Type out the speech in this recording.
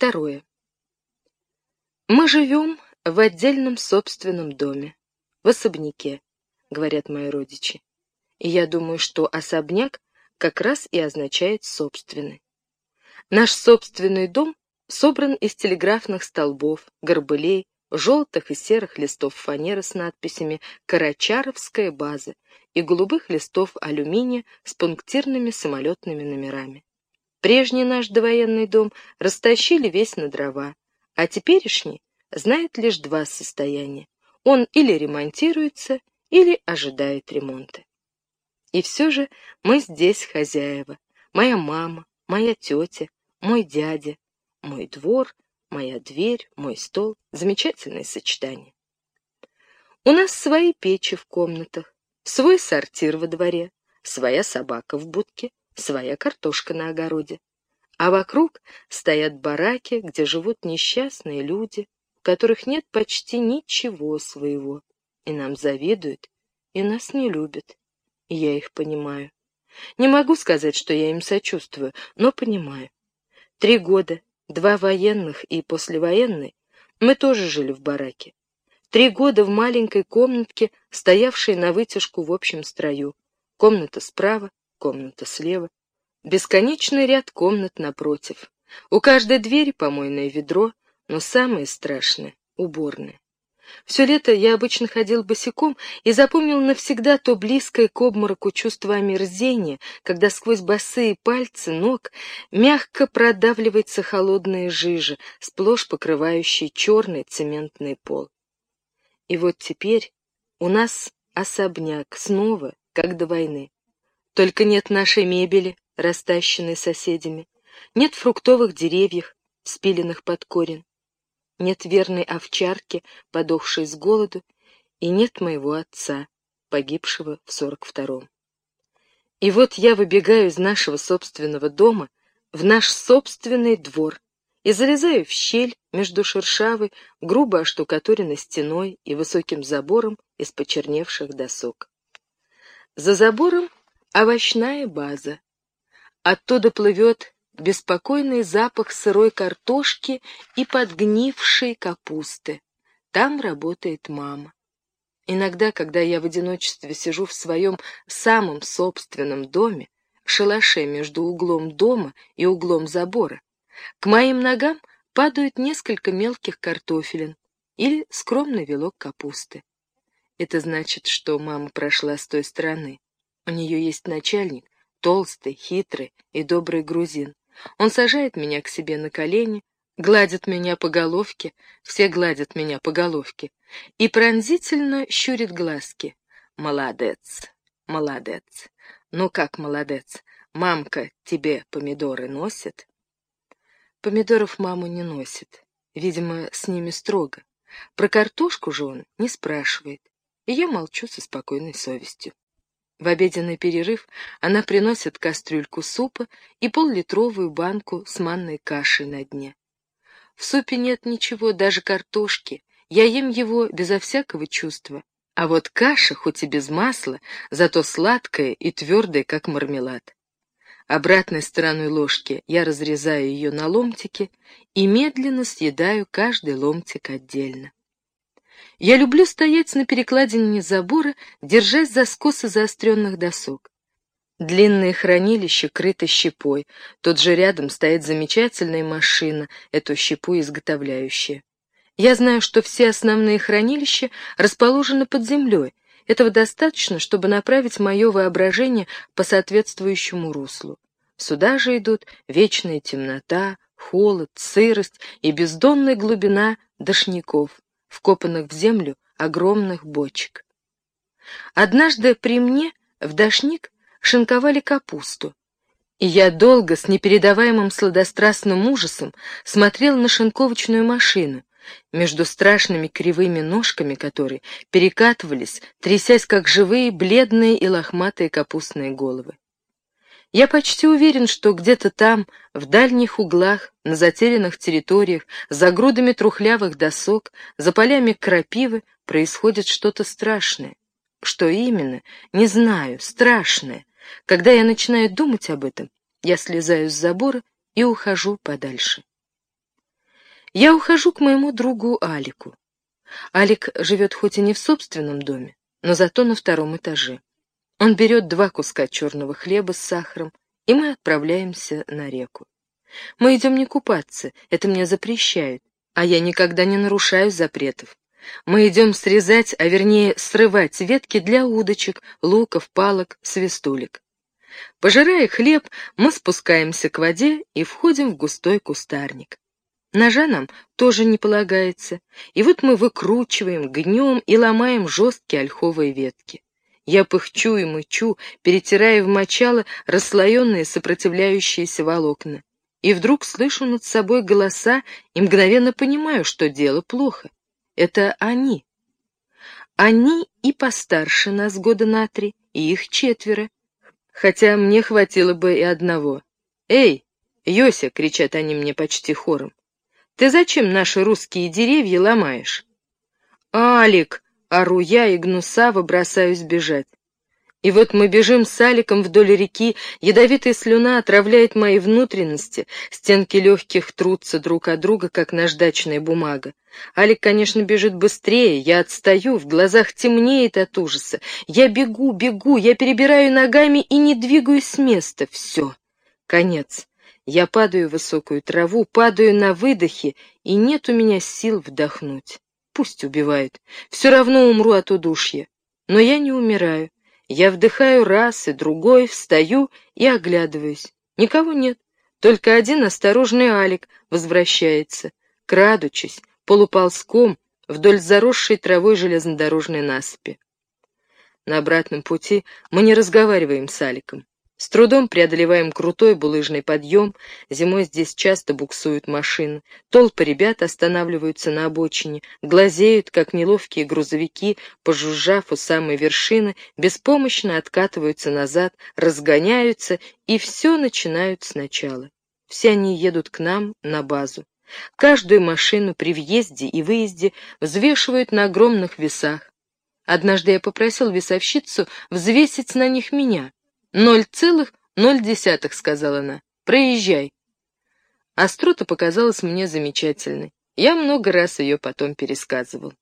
Второе. Мы живем в отдельном собственном доме, в особняке, говорят мои родичи. И я думаю, что особняк как раз и означает собственный. Наш собственный дом собран из телеграфных столбов, горбылей, желтых и серых листов фанеры с надписями «Карачаровская база» и голубых листов алюминия с пунктирными самолетными номерами. Прежний наш довоенный дом растащили весь на дрова, а теперешний знает лишь два состояния. Он или ремонтируется, или ожидает ремонта. И все же мы здесь хозяева. Моя мама, моя тетя, мой дядя, мой двор, моя дверь, мой стол. Замечательное сочетание. У нас свои печи в комнатах, свой сортир во дворе, своя собака в будке, своя картошка на огороде. А вокруг стоят бараки, где живут несчастные люди, у которых нет почти ничего своего, и нам завидуют, и нас не любят. И я их понимаю. Не могу сказать, что я им сочувствую, но понимаю. Три года, два военных и послевоенный, мы тоже жили в бараке. Три года в маленькой комнатке, стоявшей на вытяжку в общем строю. Комната справа, комната слева. Бесконечный ряд комнат напротив. У каждой двери помойное ведро, но самое страшное — уборная. Все лето я обычно ходил босиком и запомнил навсегда то близкое к обмороку чувство омерзения, когда сквозь босые пальцы ног мягко продавливается холодная жижа, сплошь покрывающая черный цементный пол. И вот теперь у нас особняк снова, как до войны. Только нет нашей мебели, растащенной соседями, нет фруктовых деревьев, спиленных под корень, нет верной овчарки, подохшей с голоду, и нет моего отца, погибшего в сорок втором. И вот я выбегаю из нашего собственного дома в наш собственный двор и залезаю в щель между шершавой, грубо оштукатуренной стеной и высоким забором из почерневших досок. За забором овощная база. Оттуда плывет беспокойный запах сырой картошки и подгнившей капусты. Там работает мама. Иногда, когда я в одиночестве сижу в своем самом собственном доме, шалаше между углом дома и углом забора, к моим ногам падают несколько мелких картофелин или скромный вилок капусты. Это значит, что мама прошла с той стороны. У нее есть начальник, толстый, хитрый и добрый грузин. Он сажает меня к себе на колени, гладит меня по головке, все гладят меня по головке, и пронзительно щурит глазки. Молодец, молодец. Ну как молодец? Мамка тебе помидоры носит? Помидоров маму не носит. Видимо, с ними строго. Про картошку же он не спрашивает, и я молчу со спокойной совестью. В обеденный перерыв она приносит кастрюльку супа и поллитровую банку с манной кашей на дне. В супе нет ничего, даже картошки. Я ем его безо всякого чувства. А вот каша, хоть и без масла, зато сладкая и твердая, как мармелад. Обратной стороной ложки я разрезаю ее на ломтики и медленно съедаю каждый ломтик отдельно. Я люблю стоять на перекладине забора, держась за скосы заостренных досок. Длинное хранилище крыто щепой, тут же рядом стоит замечательная машина, эту щепу изготовляющая. Я знаю, что все основные хранилища расположены под землей. Этого достаточно, чтобы направить мое воображение по соответствующему руслу. Сюда же идут вечная темнота, холод, сырость и бездонная глубина дошников вкопанных в землю огромных бочек. Однажды при мне в дошник шинковали капусту, и я долго с непередаваемым сладострастным ужасом смотрел на шинковочную машину, между страшными кривыми ножками которой перекатывались, трясясь как живые, бледные и лохматые капустные головы. Я почти уверен, что где-то там, в дальних углах, на затерянных территориях, за грудами трухлявых досок, за полями крапивы происходит что-то страшное. Что именно? Не знаю, страшное. Когда я начинаю думать об этом, я слезаю с забора и ухожу подальше. Я ухожу к моему другу Алику. Алик живет хоть и не в собственном доме, но зато на втором этаже. Он берет два куска черного хлеба с сахаром, и мы отправляемся на реку. Мы идем не купаться, это мне запрещают, а я никогда не нарушаю запретов. Мы идем срезать, а вернее срывать ветки для удочек, луков, палок, свистулек. Пожирая хлеб, мы спускаемся к воде и входим в густой кустарник. Ножа нам тоже не полагается, и вот мы выкручиваем, гнем и ломаем жесткие ольховые ветки. Я пыхчу и мычу, перетирая в мочало расслоенные сопротивляющиеся волокна. И вдруг слышу над собой голоса и мгновенно понимаю, что дело плохо. Это они. Они и постарше нас года на три, и их четверо. Хотя мне хватило бы и одного. «Эй, Йося!» — кричат они мне почти хором. «Ты зачем наши русские деревья ломаешь?» «Алик!» — ору я и гнусаво бросаюсь бежать. И вот мы бежим с Аликом вдоль реки, ядовитая слюна отравляет мои внутренности, стенки легких трутся друг от друга, как наждачная бумага. Алик, конечно, бежит быстрее, я отстаю, в глазах темнеет от ужаса. Я бегу, бегу, я перебираю ногами и не двигаюсь с места. Все, конец. Я падаю в высокую траву, падаю на выдохе, и нет у меня сил вдохнуть. Пусть убивают, все равно умру от удушья. Но я не умираю. Я вдыхаю раз и другой, встаю и оглядываюсь. Никого нет, только один осторожный Алик возвращается, крадучись, полуползком, вдоль заросшей травой железнодорожной насыпи. На обратном пути мы не разговариваем с Аликом. С трудом преодолеваем крутой булыжный подъем, зимой здесь часто буксуют машины, толпы ребят останавливаются на обочине, глазеют, как неловкие грузовики, пожужжав у самой вершины, беспомощно откатываются назад, разгоняются, и все начинают сначала. Все они едут к нам на базу. Каждую машину при въезде и выезде взвешивают на огромных весах. Однажды я попросил весовщицу взвесить на них меня — «Ноль целых ноль десятых», — сказала она. «Проезжай». Острота показалась мне замечательной. Я много раз ее потом пересказывал.